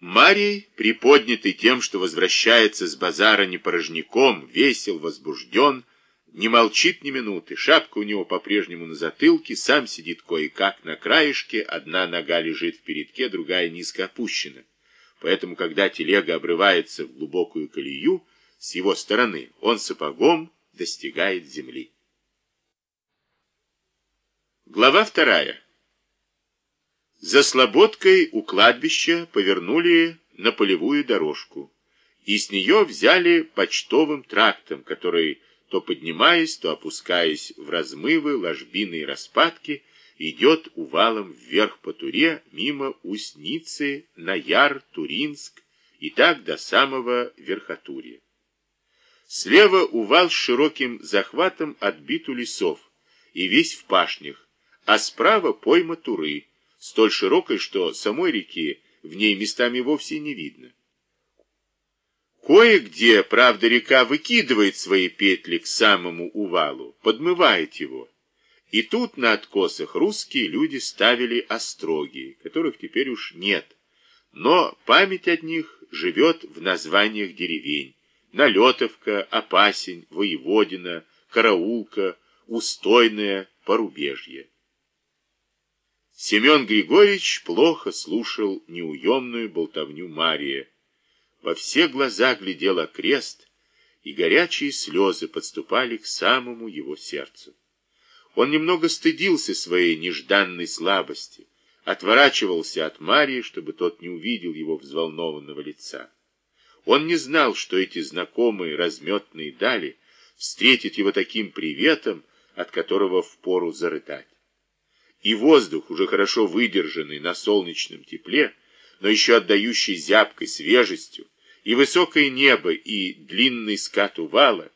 Марий, приподнятый тем, что возвращается с базара не порожняком, весел, возбужден, не молчит ни минуты, шапка у него по-прежнему на затылке, сам сидит кое-как на краешке, одна нога лежит в передке, другая низко опущена. Поэтому, когда телега обрывается в глубокую колею, с его стороны он сапогом достигает земли. Глава вторая. За слободкой у кладбища повернули на полевую дорожку, и с нее взяли почтовым трактом, который, то поднимаясь, то опускаясь в размывы, ложбины и распадки, идет увалом вверх по Туре, мимо Усницы, Наяр, Туринск, и так до самого Верхотурья. Слева увал с широким захватом отбит у лесов, и весь в пашнях, а справа пойма Туры, столь широкой, что самой реки в ней местами вовсе не видно. Кое-где, правда, река выкидывает свои петли к самому увалу, подмывает его. И тут на откосах русские люди ставили остроги, которых теперь уж нет. Но память от них живет в названиях деревень. Налетовка, Опасень, Воеводина, Караулка, Устойная, Порубежье. Семен Григорьевич плохо слушал неуемную болтовню Мария. Во все глаза глядел окрест, и горячие слезы подступали к самому его сердцу. Он немного стыдился своей нежданной слабости, отворачивался от Марии, чтобы тот не увидел его взволнованного лица. Он не знал, что эти знакомые разметные дали встретят его таким приветом, от которого впору зарыдать и воздух, уже хорошо выдержанный на солнечном тепле, но еще отдающий зябкой свежестью, и высокое небо, и длинный скат увала,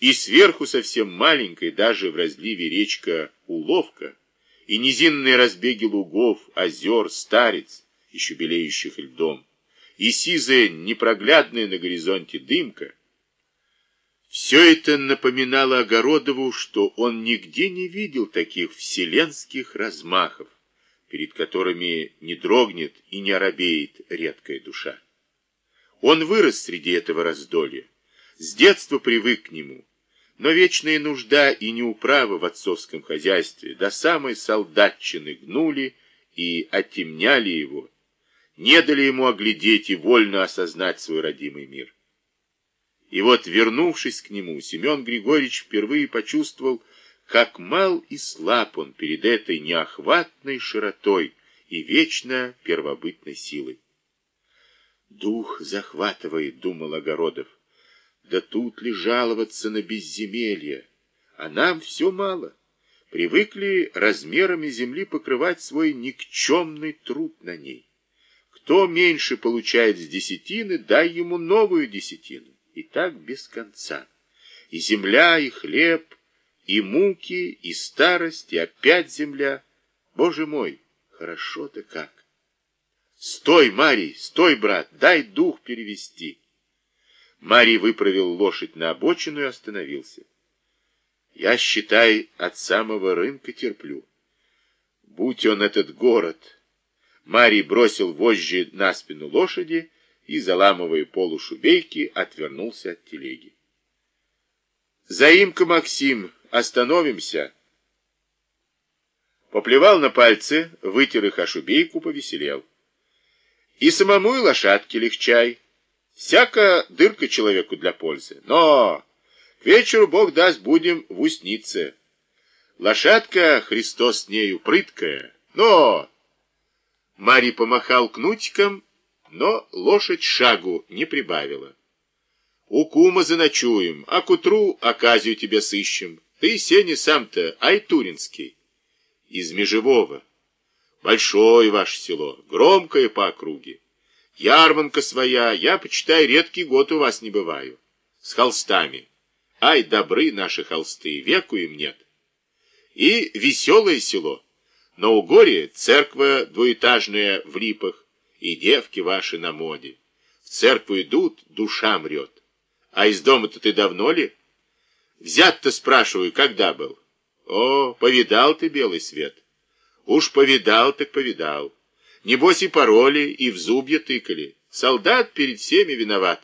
и сверху совсем маленькая, даже в разливе речка Уловка, и низинные разбеги лугов, озер, старец, еще белеющих льдом, и сизая, непроглядная на горизонте дымка, все это напоминало Огородову, что он нигде не видел таких вселенских размахов, перед которыми не дрогнет и не оробеет редкая душа. Он вырос среди этого раздолья, с детства привык к нему, но вечная нужда и неуправа в отцовском хозяйстве до самой солдатчины гнули и оттемняли его, не дали ему оглядеть и вольно осознать свой родимый мир. И вот, вернувшись к нему, Семен Григорьевич впервые почувствовал, как мал и слаб он перед этой неохватной широтой и вечно первобытной силой. «Дух захватывает», — думал Огородов. «Да тут ли жаловаться на безземелье? А нам все мало. Привыкли размерами земли покрывать свой никчемный труд на ней. Кто меньше получает с десятины, дай ему новую десятину и так без конца. И земля, и хлеб, и муки, и старость, и опять земля. Боже мой, хорошо-то как! Стой, Марий, стой, брат, дай дух перевести. Марий выправил лошадь на обочину и остановился. Я, считай, от самого рынка терплю. Будь он этот город. Марий бросил вожжи на спину лошади и, заламывая полушубейки, отвернулся от телеги. «Заимка, Максим, остановимся!» Поплевал на пальцы, вытер их о шубейку, повеселел. «И самому и лошадке легчай. Всяко дырка человеку для пользы. Но к вечеру, Бог даст, будем в устнице. Лошадка, Христос с нею, прыткая. Но...» Марий помахал кнутиком, но лошадь шагу не прибавила. У кума заночуем, а к утру оказию тебе сыщем. Ты, Сеня, сам-то айтуринский. Из Межевого. Большое ваше село, громкое по округе. Ярманка своя, я, почитай, редкий год у вас не бываю. С холстами. Ай, добры наши холсты, веку им нет. И веселое село. На Угоре церква двуэтажная в липах, и девки ваши на моде. В церкву идут, душа мрет. А из дома-то ты давно ли? Взят-то, спрашиваю, когда был? О, повидал ты белый свет. Уж повидал, так повидал. Небось и пароли, и в зубья тыкали. Солдат перед всеми виноват.